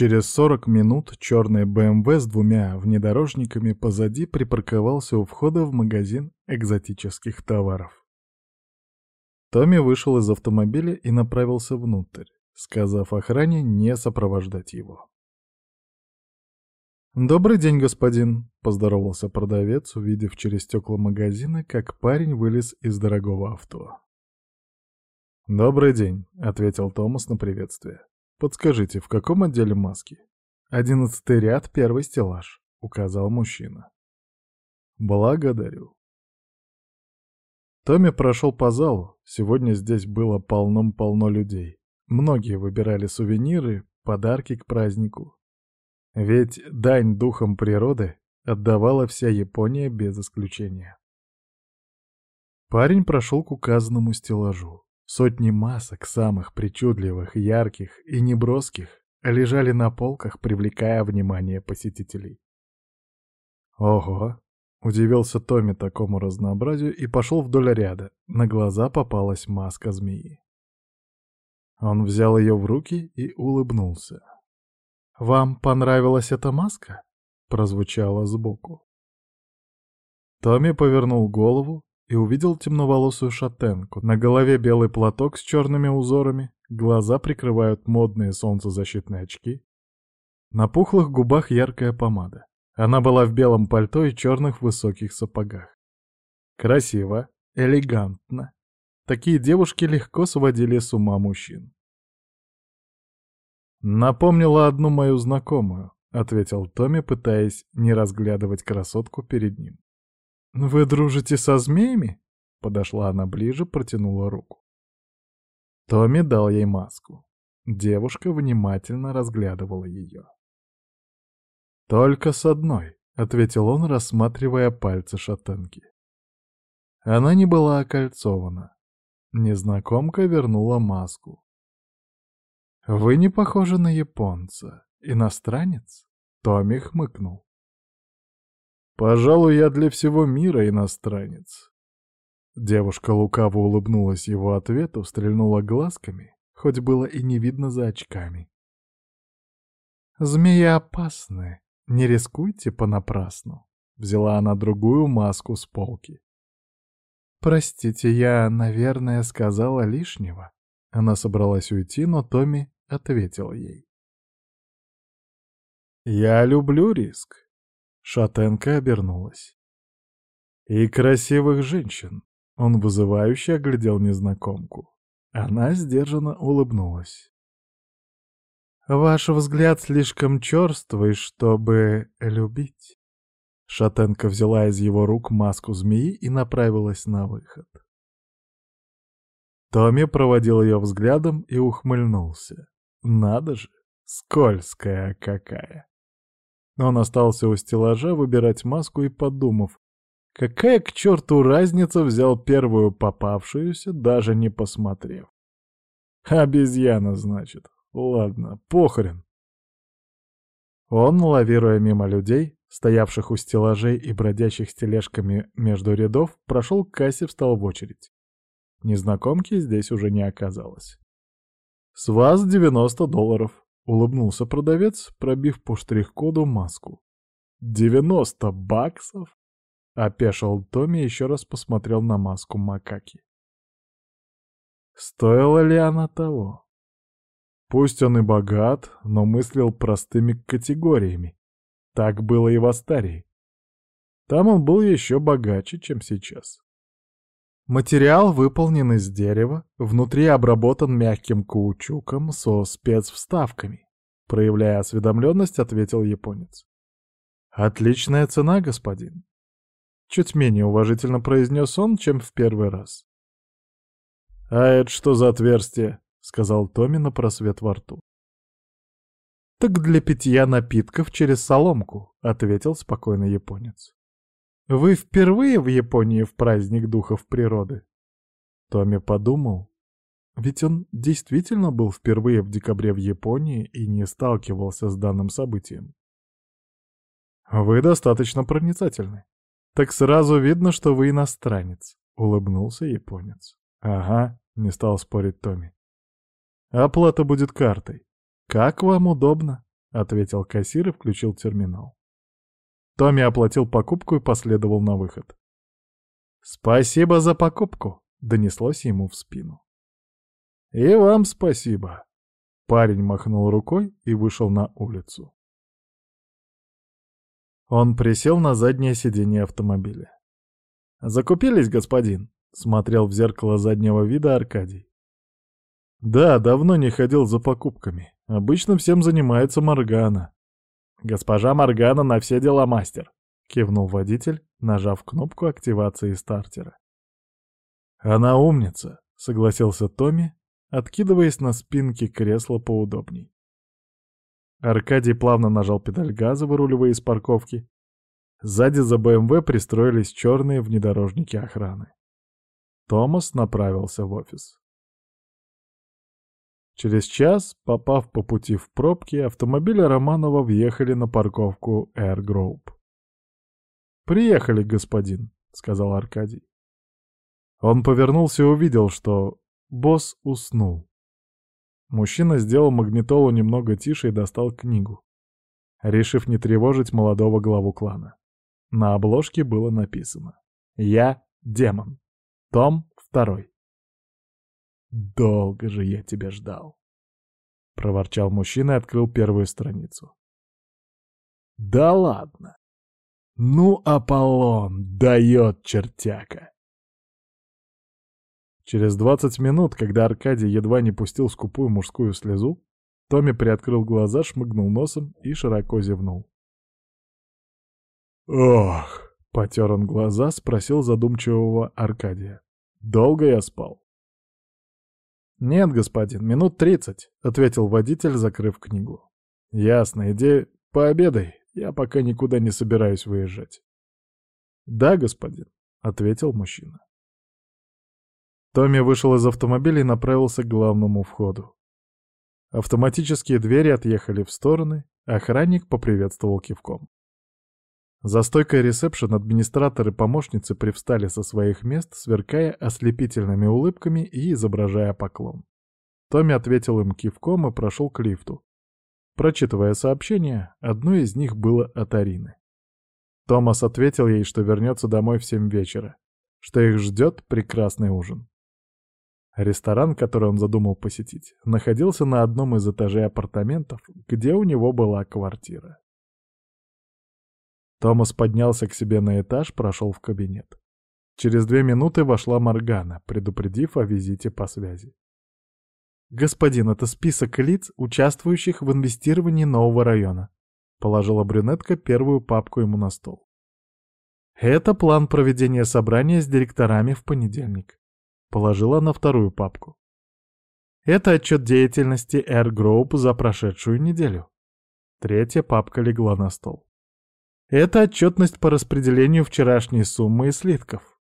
Через 40 минут черный БМВ с двумя внедорожниками позади припарковался у входа в магазин экзотических товаров. Томми вышел из автомобиля и направился внутрь, сказав охране не сопровождать его. «Добрый день, господин», — поздоровался продавец, увидев через стекла магазина, как парень вылез из дорогого авто. «Добрый день», — ответил Томас на приветствие. «Подскажите, в каком отделе маски?» «Одиннадцатый ряд, первый стеллаж», — указал мужчина. «Благодарю». Томми прошел по залу. Сегодня здесь было полном-полно людей. Многие выбирали сувениры, подарки к празднику. Ведь дань духам природы отдавала вся Япония без исключения. Парень прошел к указанному стеллажу. Сотни масок, самых причудливых, ярких и неброских, лежали на полках, привлекая внимание посетителей. «Ого!» — удивился Томми такому разнообразию и пошел вдоль ряда. На глаза попалась маска змеи. Он взял ее в руки и улыбнулся. «Вам понравилась эта маска?» — прозвучало сбоку. Томми повернул голову и увидел темноволосую шатенку. На голове белый платок с черными узорами, глаза прикрывают модные солнцезащитные очки. На пухлых губах яркая помада. Она была в белом пальто и черных высоких сапогах. Красиво, элегантно. Такие девушки легко сводили с ума мужчин. «Напомнила одну мою знакомую», — ответил Томми, пытаясь не разглядывать красотку перед ним. «Вы дружите со змеями?» Подошла она ближе, протянула руку. Томми дал ей маску. Девушка внимательно разглядывала ее. «Только с одной», — ответил он, рассматривая пальцы шатенки. Она не была окольцована. Незнакомка вернула маску. «Вы не похожи на японца. Иностранец?» Томми хмыкнул. «Пожалуй, я для всего мира иностранец». Девушка лукаво улыбнулась его ответу, стрельнула глазками, хоть было и не видно за очками. «Змеи опасны, не рискуйте понапрасну», — взяла она другую маску с полки. «Простите, я, наверное, сказала лишнего». Она собралась уйти, но Томми ответил ей. «Я люблю риск». Шатенка обернулась. «И красивых женщин». Он вызывающе оглядел незнакомку. Она сдержанно улыбнулась. «Ваш взгляд слишком черствый, чтобы любить». Шатенка взяла из его рук маску змеи и направилась на выход. Томми проводил ее взглядом и ухмыльнулся. Надо же, скользкая какая. Он остался у стеллажа выбирать маску и подумав, какая к черту разница взял первую попавшуюся, даже не посмотрев. Обезьяна, значит. Ладно, похрен. Он, лавируя мимо людей, стоявших у стеллажей и бродящих с тележками между рядов, прошел к кассе, встал в очередь. Незнакомки здесь уже не оказалось. «С вас 90 долларов», — улыбнулся продавец, пробив по штрих-коду маску. «Девяносто баксов?» — опешил Томми и еще раз посмотрел на маску макаки. Стоила ли она того? Пусть он и богат, но мыслил простыми категориями. Так было и в Астарии. Там он был еще богаче, чем сейчас. Материал выполнен из дерева, внутри обработан мягким каучуком со спецвставками. Проявляя осведомленность, ответил японец. «Отличная цена, господин!» Чуть менее уважительно произнес он, чем в первый раз. «А это что за отверстие?» — сказал Томми на просвет во рту. «Так для питья напитков через соломку», — ответил спокойно японец. Вы впервые в Японии в праздник духов природы? Томми подумал, ведь он действительно был впервые в декабре в Японии и не сталкивался с данным событием. Вы достаточно проницательны. Так сразу видно, что вы иностранец, улыбнулся японец. Ага, не стал спорить Томми. Оплата будет картой. Как вам удобно, — ответил кассир и включил терминал. Томми оплатил покупку и последовал на выход. «Спасибо за покупку!» — донеслось ему в спину. «И вам спасибо!» Парень махнул рукой и вышел на улицу. Он присел на заднее сиденье автомобиля. «Закупились, господин?» — смотрел в зеркало заднего вида Аркадий. «Да, давно не ходил за покупками. Обычно всем занимается Моргана». «Госпожа Моргана на все дела мастер», — кивнул водитель, нажав кнопку активации стартера. «Она умница», — согласился Томми, откидываясь на спинке кресла поудобней. Аркадий плавно нажал педаль газа, выруливая из парковки. Сзади за БМВ пристроились черные внедорожники охраны. Томас направился в офис. Через час, попав по пути в пробки, автомобили Романова въехали на парковку Air Group. «Приехали, господин», — сказал Аркадий. Он повернулся и увидел, что босс уснул. Мужчина сделал магнитолу немного тише и достал книгу, решив не тревожить молодого главу клана. На обложке было написано «Я демон. Том второй». «Долго же я тебя ждал», — проворчал мужчина и открыл первую страницу. «Да ладно! Ну, Аполлон дает чертяка!» Через двадцать минут, когда Аркадий едва не пустил скупую мужскую слезу, Томми приоткрыл глаза, шмыгнул носом и широко зевнул. «Ох!» — потер он глаза, спросил задумчивого Аркадия. «Долго я спал?» «Нет, господин, минут тридцать», — ответил водитель, закрыв книгу. «Ясно, иди пообедай, я пока никуда не собираюсь выезжать». «Да, господин», — ответил мужчина. Томми вышел из автомобиля и направился к главному входу. Автоматические двери отъехали в стороны, охранник поприветствовал кивком. За стойкой ресепшн администратор и помощницы привстали со своих мест, сверкая ослепительными улыбками и изображая поклон. Томми ответил им кивком и прошел к лифту. Прочитывая сообщение, одно из них было от Арины. Томас ответил ей, что вернется домой в семь вечера, что их ждет прекрасный ужин. Ресторан, который он задумал посетить, находился на одном из этажей апартаментов, где у него была квартира. Томас поднялся к себе на этаж, прошел в кабинет. Через две минуты вошла Моргана, предупредив о визите по связи. «Господин, это список лиц, участвующих в инвестировании нового района», положила брюнетка первую папку ему на стол. «Это план проведения собрания с директорами в понедельник», положила на вторую папку. «Это отчет деятельности Air Group за прошедшую неделю». Третья папка легла на стол. Это отчетность по распределению вчерашней суммы и слитков.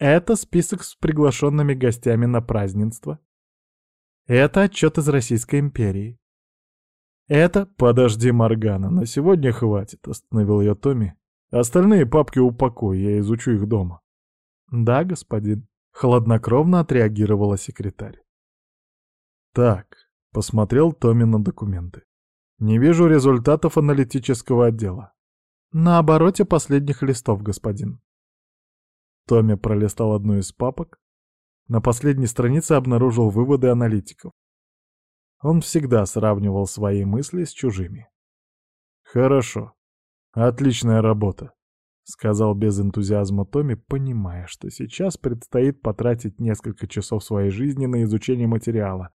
Это список с приглашенными гостями на празднество. Это отчет из Российской империи. Это... Подожди, Моргана, на сегодня хватит, остановил ее Томми. Остальные папки упакуй, я изучу их дома. Да, господин. Хладнокровно отреагировала секретарь. Так, посмотрел Томми на документы. Не вижу результатов аналитического отдела. На обороте последних листов, господин. Томми пролистал одну из папок. На последней странице обнаружил выводы аналитиков. Он всегда сравнивал свои мысли с чужими. «Хорошо. Отличная работа», — сказал без энтузиазма Томми, понимая, что сейчас предстоит потратить несколько часов своей жизни на изучение материала.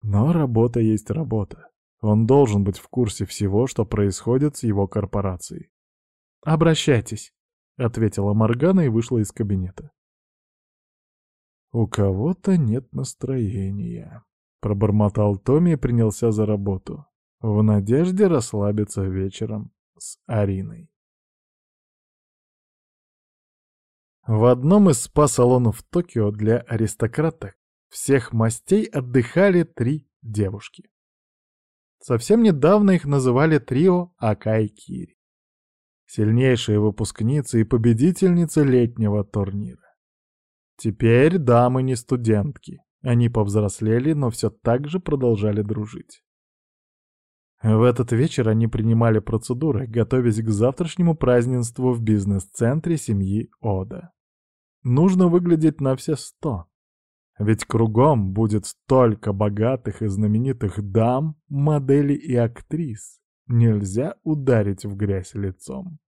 Но работа есть работа. Он должен быть в курсе всего, что происходит с его корпорацией. «Обращайтесь», — ответила Моргана и вышла из кабинета. «У кого-то нет настроения», — пробормотал Томми и принялся за работу, в надежде расслабиться вечером с Ариной. В одном из спа-салонов Токио для аристократок всех мастей отдыхали три девушки. Совсем недавно их называли трио Акай Кири. Сильнейшие выпускницы и победительницы летнего турнира. Теперь дамы не студентки. Они повзрослели, но все так же продолжали дружить. В этот вечер они принимали процедуры, готовясь к завтрашнему празднеству в бизнес-центре семьи Ода. Нужно выглядеть на все сто. Ведь кругом будет столько богатых и знаменитых дам, моделей и актрис. Нельзя ударить в грязь лицом.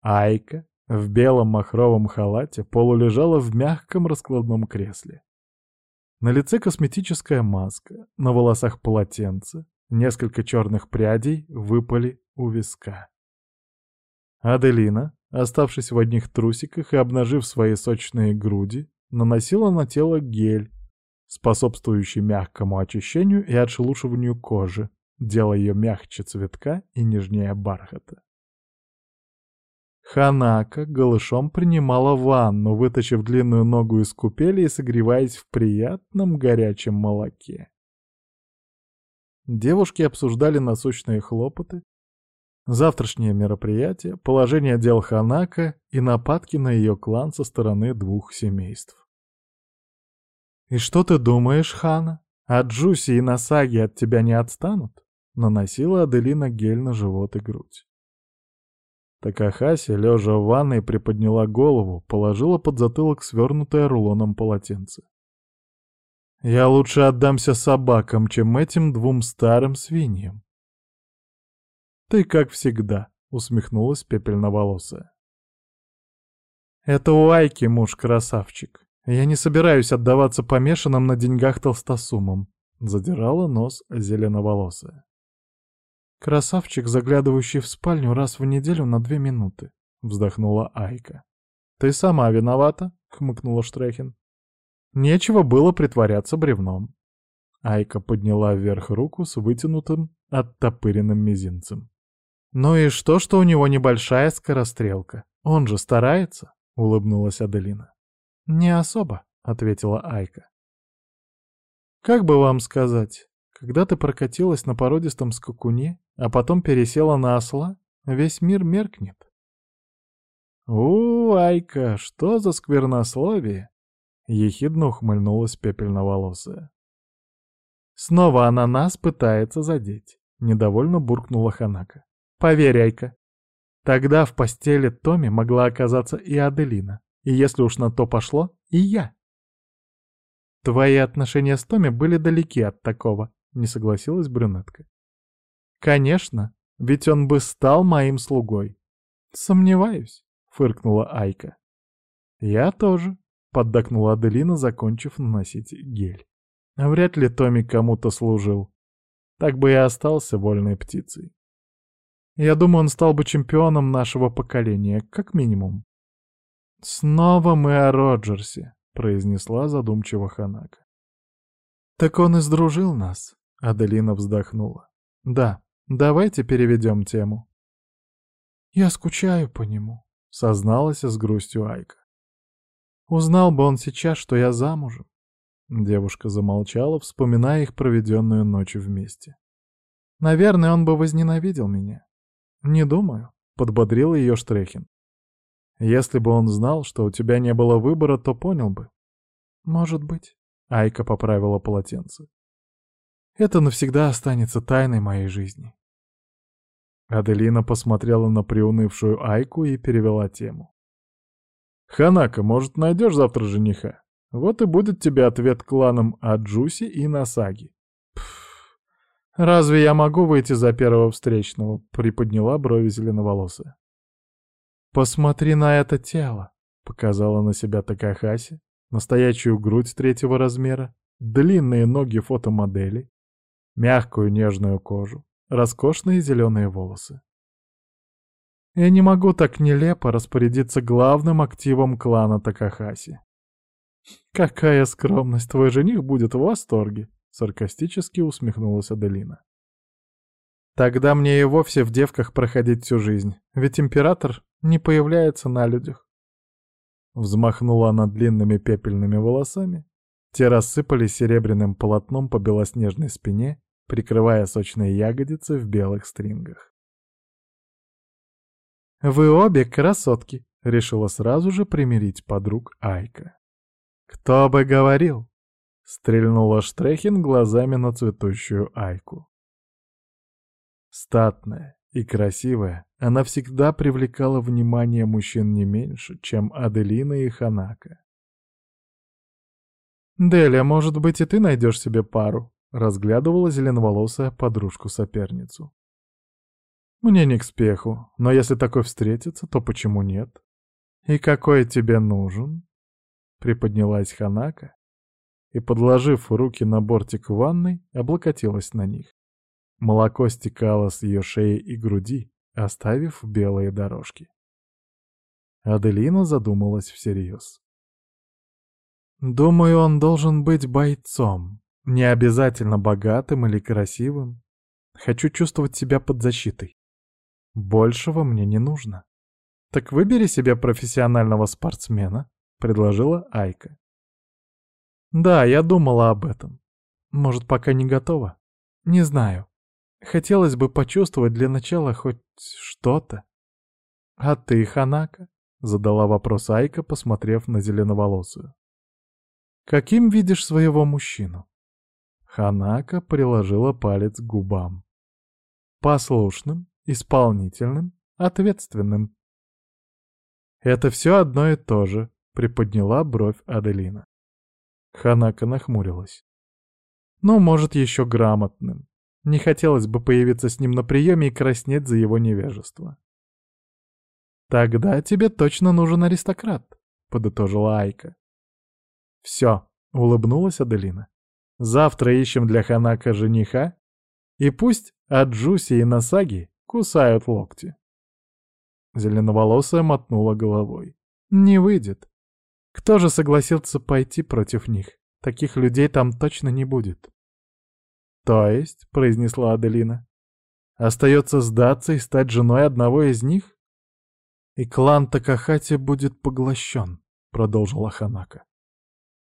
Айка в белом махровом халате полулежала в мягком раскладном кресле. На лице косметическая маска, на волосах полотенце, несколько черных прядей выпали у виска. Аделина, оставшись в одних трусиках и обнажив свои сочные груди, наносила на тело гель, способствующий мягкому очищению и отшелушиванию кожи, делая ее мягче цветка и нежнее бархата. Ханака голышом принимала ванну, вытащив длинную ногу из купели и согреваясь в приятном горячем молоке. Девушки обсуждали насущные хлопоты, завтрашнее мероприятие, положение дел Ханака и нападки на ее клан со стороны двух семейств. «И что ты думаешь, Хана? А Джуси и Насаги от тебя не отстанут?» Наносила Аделина гель на живот и грудь. Такахаси, лежа в ванной, приподняла голову, положила под затылок свернутое рулоном полотенце. «Я лучше отдамся собакам, чем этим двум старым свиньям». «Ты как всегда», — усмехнулась пепельноволосая. «Это у Айки муж красавчик. Я не собираюсь отдаваться помешанным на деньгах толстосумам», — задирала нос зеленоволосая. «Красавчик, заглядывающий в спальню раз в неделю на две минуты», — вздохнула Айка. «Ты сама виновата», — хмыкнула Штрехин. «Нечего было притворяться бревном». Айка подняла вверх руку с вытянутым, оттопыренным мизинцем. «Ну и что, что у него небольшая скорострелка? Он же старается», — улыбнулась Аделина. «Не особо», — ответила Айка. «Как бы вам сказать, когда ты прокатилась на породистом скакуне, а потом пересела на осла, весь мир меркнет. «У, Айка, что за сквернословие!» — ехидно ухмыльнулась пепельноволосая. «Снова она нас пытается задеть», — недовольно буркнула Ханака. «Поверь, Айка, тогда в постели Томи могла оказаться и Аделина, и если уж на то пошло, и я». «Твои отношения с Томи были далеки от такого», — не согласилась брюнетка. «Конечно, ведь он бы стал моим слугой». «Сомневаюсь», — фыркнула Айка. «Я тоже», — поддакнула Аделина, закончив наносить гель. «Вряд ли Томми кому-то служил. Так бы и остался вольной птицей. Я думаю, он стал бы чемпионом нашего поколения, как минимум». «Снова мы о Роджерсе», — произнесла задумчиво Ханака. «Так он и сдружил нас», — Аделина вздохнула. «Да, Давайте переведем тему. Я скучаю по нему, созналась с грустью Айка. Узнал бы он сейчас, что я замужем. Девушка замолчала, вспоминая их проведенную ночь вместе. Наверное, он бы возненавидел меня. Не думаю, подбодрил ее Штрехин. Если бы он знал, что у тебя не было выбора, то понял бы. Может быть. Айка поправила полотенце. Это навсегда останется тайной моей жизни. Аделина посмотрела на приунывшую Айку и перевела тему. «Ханака, может, найдешь завтра жениха? Вот и будет тебе ответ кланам Аджуси и Насаги». «Пф, разве я могу выйти за первого встречного?» — приподняла брови зеленоволосая. «Посмотри на это тело», — показала на себя Такахаси, настоящую грудь третьего размера, длинные ноги фотомодели, мягкую нежную кожу, роскошные зеленые волосы. Я не могу так нелепо распорядиться главным активом клана Такахаси. «Какая скромность, твой жених будет в восторге!» — саркастически усмехнулась Аделина. «Тогда мне и вовсе в девках проходить всю жизнь, ведь император не появляется на людях». Взмахнула она длинными пепельными волосами, те рассыпались серебряным полотном по белоснежной спине, прикрывая сочные ягодицы в белых стрингах. «Вы обе красотки!» — решила сразу же примирить подруг Айка. «Кто бы говорил!» — стрельнула Штрехин глазами на цветущую Айку. Статная и красивая, она всегда привлекала внимание мужчин не меньше, чем Аделина и Ханака. «Деля, может быть, и ты найдешь себе пару?» — разглядывала зеленоволосая подружку-соперницу. «Мне не к спеху, но если такой встретится, то почему нет?» «И какой тебе нужен?» Приподнялась Ханака и, подложив руки на бортик ванной, облокотилась на них. Молоко стекало с ее шеи и груди, оставив белые дорожки. Аделина задумалась всерьез. «Думаю, он должен быть бойцом, не обязательно богатым или красивым. Хочу чувствовать себя под защитой. Большего мне не нужно. Так выбери себе профессионального спортсмена», — предложила Айка. «Да, я думала об этом. Может, пока не готова? Не знаю. Хотелось бы почувствовать для начала хоть что-то. «А ты, Ханака?» — задала вопрос Айка, посмотрев на зеленоволосую. «Каким видишь своего мужчину?» Ханака приложила палец к губам. «Послушным, исполнительным, ответственным». «Это все одно и то же», — приподняла бровь Аделина. Ханака нахмурилась. «Ну, может, еще грамотным. Не хотелось бы появиться с ним на приеме и краснеть за его невежество. «Тогда тебе точно нужен аристократ», — подытожила Айка. «Все», — улыбнулась Аделина. «Завтра ищем для Ханака жениха, и пусть Аджуси и Насаги кусают локти». Зеленоволосая мотнула головой. «Не выйдет. Кто же согласился пойти против них? Таких людей там точно не будет». «То есть», — произнесла Аделина, — «остается сдаться и стать женой одного из них?» «И клан Такахати будет поглощен», — продолжила Ханака.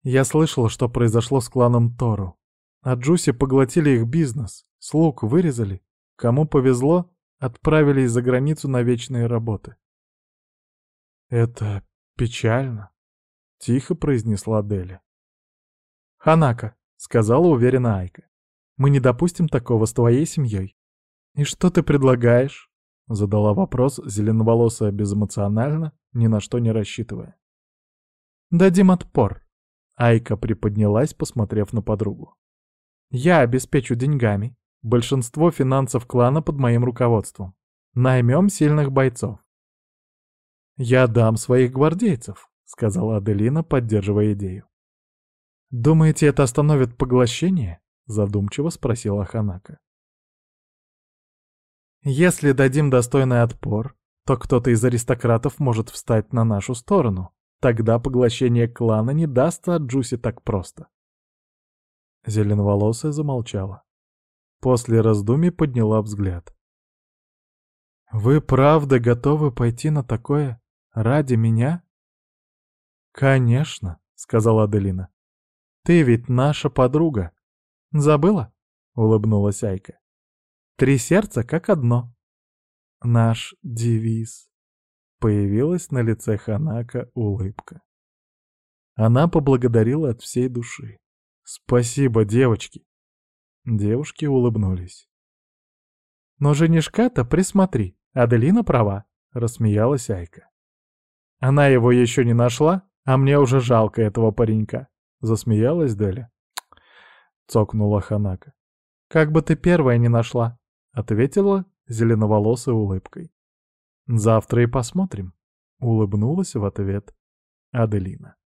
«Я слышала, что произошло с кланом Тору. А Джуси поглотили их бизнес, слуг вырезали. Кому повезло, отправились за границу на вечные работы». «Это печально», — тихо произнесла Деля. «Ханака», — сказала уверенно Айка. Мы не допустим такого с твоей семьей. И что ты предлагаешь? Задала вопрос зеленоволосая безэмоционально, ни на что не рассчитывая. Дадим отпор. Айка приподнялась, посмотрев на подругу. Я обеспечу деньгами. Большинство финансов клана под моим руководством. Наймем сильных бойцов. «Я дам своих гвардейцев», — сказала Аделина, поддерживая идею. «Думаете, это остановит поглощение?» — задумчиво спросила Ханака. «Если дадим достойный отпор, то кто-то из аристократов может встать на нашу сторону. Тогда поглощение клана не дастся от Джуси так просто». Зеленоволосая замолчала. После раздумий подняла взгляд. «Вы правда готовы пойти на такое ради меня?» «Конечно», — сказала Аделина. «Ты ведь наша подруга. «Забыла?» — улыбнулась Айка. «Три сердца как одно». «Наш девиз». Появилась на лице Ханака улыбка. Она поблагодарила от всей души. «Спасибо, девочки!» Девушки улыбнулись. «Но женишка-то присмотри, Аделина права», — рассмеялась Айка. «Она его еще не нашла, а мне уже жалко этого паренька», — засмеялась Деля. — цокнула Ханака. «Как бы ты первая не нашла», — ответила зеленоволосой улыбкой. «Завтра и посмотрим», — улыбнулась в ответ Аделина.